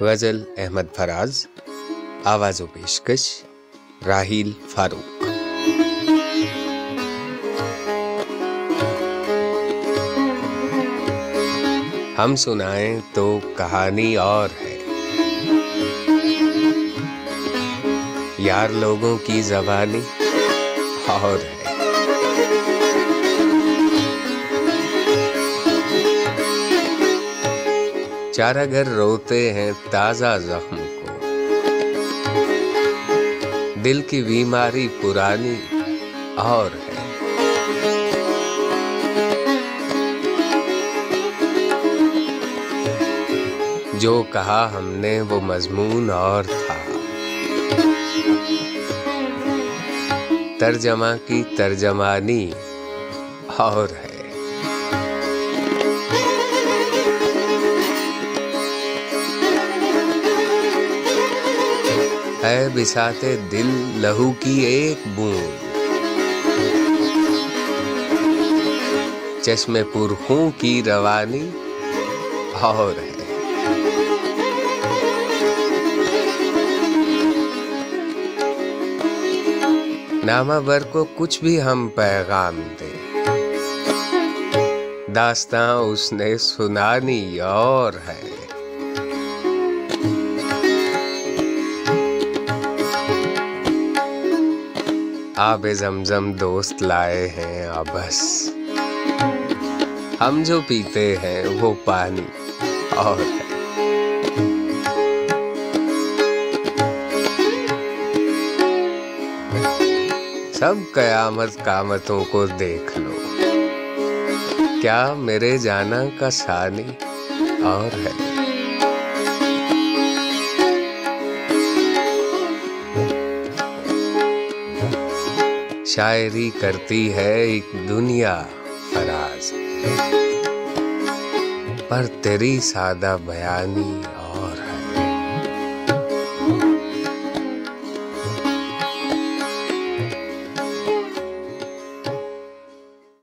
غزل احمد فراز، آواز و پیشکش راہیل فاروق۔ ہم سنائیں تو کہانی اور ہے۔ یار لوگوں کی زبانی اور ہے۔ چارہ گھر روتے ہیں تازہ زخم کو۔ دل کی بیماری پرانی اور ہے۔ جو کہا ہم نے وہ مضمون اور تھا۔ ترجمہ کی ترجمانی اور ہے۔ ہے بساتے دل لہو کی ایک بوند۔ چشم پرخوں کی روانی اور ہے۔ نامہ بر کو کچھ بھی ہم پیغام دیں۔ داستان اس نے سنانی اور ہے۔ آب زمزم دوست لائے ہیں ابس ہم جو پیتے ہیں، وہ پانی اور ہے۔ سب قیامت قامتوں کو دیکھ لو۔ کیا میرے جانا کا ثانی اور ہے؟ شاعری کرتی ہے ایک دنیا فراز۔ پر تیری سادہ بیانی